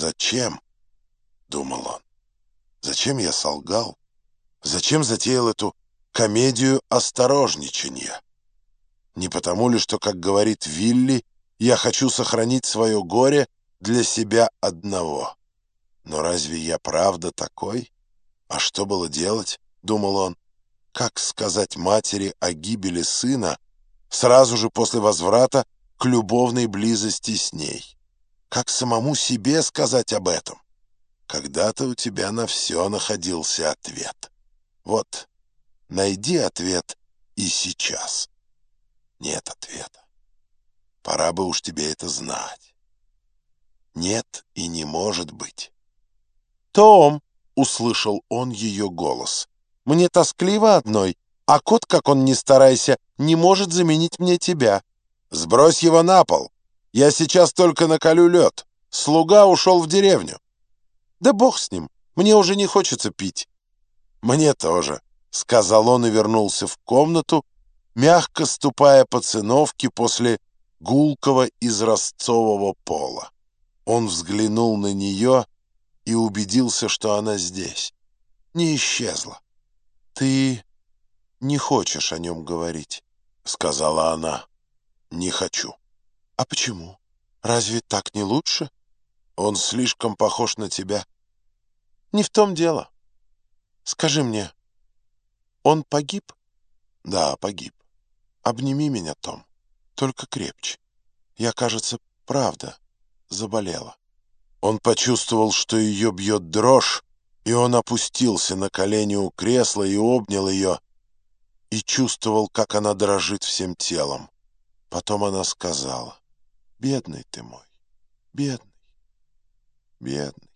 «Зачем?» — думал он. «Зачем я солгал? Зачем затеял эту комедию осторожничания? Не потому ли, что, как говорит Вилли, я хочу сохранить свое горе для себя одного? Но разве я правда такой? А что было делать?» — думал он. «Как сказать матери о гибели сына сразу же после возврата к любовной близости с ней?» Как самому себе сказать об этом? Когда-то у тебя на все находился ответ. Вот, найди ответ и сейчас. Нет ответа. Пора бы уж тебе это знать. Нет и не может быть. «Том!» — услышал он ее голос. «Мне тоскливо одной, а кот, как он ни старайся, не может заменить мне тебя. Сбрось его на пол!» Я сейчас только наколю лед. Слуга ушел в деревню. Да бог с ним, мне уже не хочется пить. Мне тоже, — сказал он и вернулся в комнату, мягко ступая по циновке после гулкого изразцового пола. Он взглянул на нее и убедился, что она здесь. Не исчезла. «Ты не хочешь о нем говорить», — сказала она. «Не хочу». «А почему? Разве так не лучше? Он слишком похож на тебя». «Не в том дело. Скажи мне, он погиб?» «Да, погиб. Обними меня, Том, только крепче. Я, кажется, правда заболела». Он почувствовал, что ее бьет дрожь, и он опустился на колени у кресла и обнял ее, и чувствовал, как она дрожит всем телом. Потом она сказала, Бедный ты мой, бедный, бедный.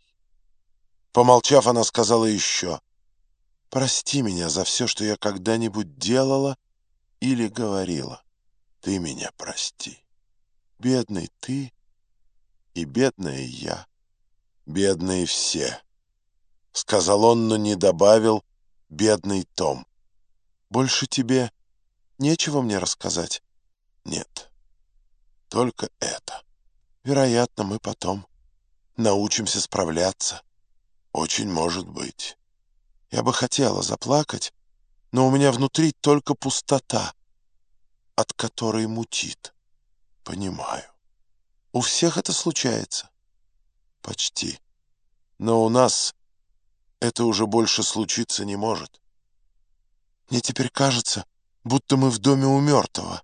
Помолчав, она сказала еще, «Прости меня за все, что я когда-нибудь делала или говорила. Ты меня прости. Бедный ты и бедная я, бедные все», — сказал он, но не добавил «бедный Том». «Больше тебе нечего мне рассказать?» «Нет». Только это. Вероятно, мы потом научимся справляться. Очень может быть. Я бы хотела заплакать, но у меня внутри только пустота, от которой мутит. Понимаю. У всех это случается. Почти. Но у нас это уже больше случиться не может. Мне теперь кажется, будто мы в доме у мертвого.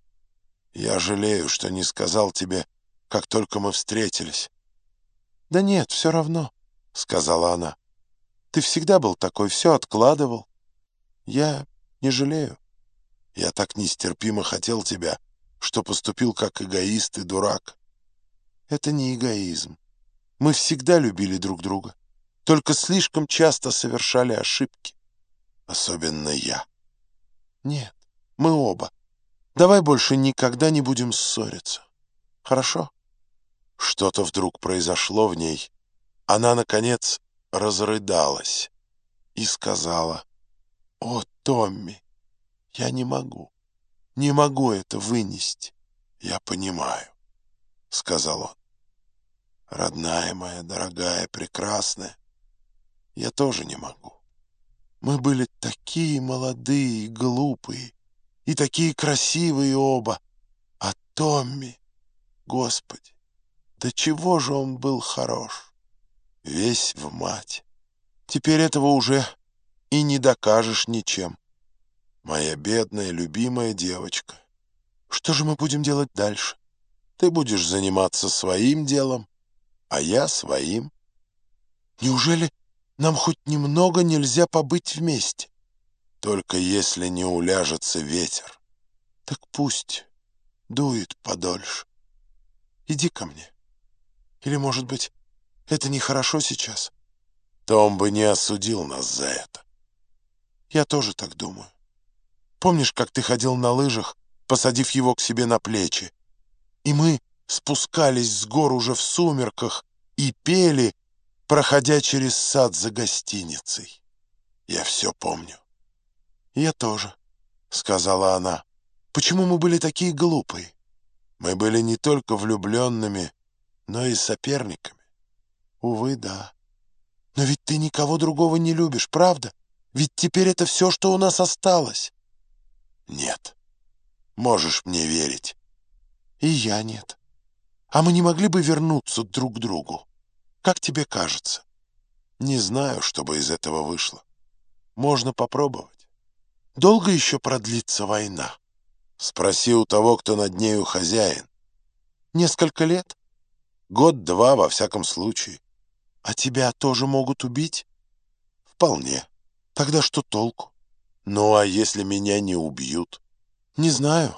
Я жалею, что не сказал тебе, как только мы встретились. — Да нет, все равно, — сказала она. — Ты всегда был такой, все откладывал. Я не жалею. Я так нестерпимо хотел тебя, что поступил как эгоист и дурак. Это не эгоизм. Мы всегда любили друг друга, только слишком часто совершали ошибки. Особенно я. Нет, мы оба. Давай больше никогда не будем ссориться. Хорошо?» Что-то вдруг произошло в ней. Она, наконец, разрыдалась и сказала, «О, Томми, я не могу, не могу это вынести». «Я понимаю», — сказал он. «Родная моя, дорогая, прекрасная, я тоже не могу. Мы были такие молодые и глупые, и такие красивые оба. А Томми, Господи, да чего же он был хорош! Весь в мать. Теперь этого уже и не докажешь ничем. Моя бедная, любимая девочка. Что же мы будем делать дальше? Ты будешь заниматься своим делом, а я своим. Неужели нам хоть немного нельзя побыть вместе? Только если не уляжется ветер. Так пусть дует подольше. Иди ко мне. Или, может быть, это нехорошо сейчас? Том бы не осудил нас за это. Я тоже так думаю. Помнишь, как ты ходил на лыжах, посадив его к себе на плечи? И мы спускались с гор уже в сумерках и пели, проходя через сад за гостиницей. Я все помню. «Я тоже», — сказала она. «Почему мы были такие глупые? Мы были не только влюбленными, но и соперниками. Увы, да. Но ведь ты никого другого не любишь, правда? Ведь теперь это все, что у нас осталось. Нет. Можешь мне верить. И я нет. А мы не могли бы вернуться друг к другу? Как тебе кажется? Не знаю, что бы из этого вышло. Можно попробовать. Долго еще продлится война? Спроси у того, кто над нею хозяин. Несколько лет? Год-два, во всяком случае. А тебя тоже могут убить? Вполне. Тогда что толку? Ну, а если меня не убьют? Не знаю.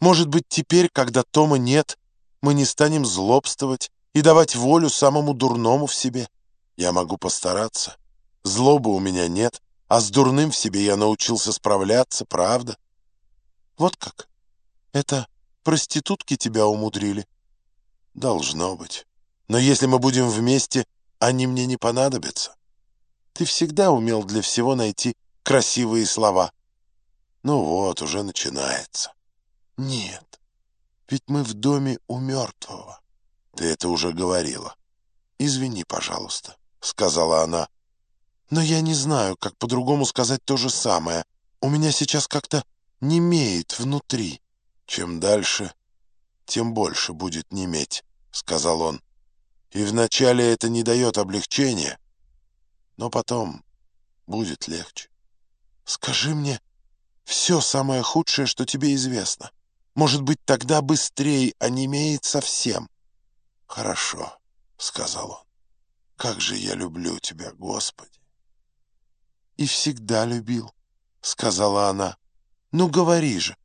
Может быть, теперь, когда Тома нет, мы не станем злобствовать и давать волю самому дурному в себе. Я могу постараться. Злобы у меня нет, а с дурным в себе я научился справляться, правда? Вот как? Это проститутки тебя умудрили? Должно быть. Но если мы будем вместе, они мне не понадобятся. Ты всегда умел для всего найти красивые слова. Ну вот, уже начинается. Нет, ведь мы в доме у мертвого. Ты это уже говорила. Извини, пожалуйста, сказала она. Но я не знаю, как по-другому сказать то же самое. У меня сейчас как-то немеет внутри. Чем дальше, тем больше будет неметь, сказал он. И вначале это не дает облегчения, но потом будет легче. Скажи мне все самое худшее, что тебе известно. Может быть, тогда быстрее онемеет совсем. Хорошо, сказал он. Как же я люблю тебя, Господи. И всегда любил, сказала она. Ну, говори же,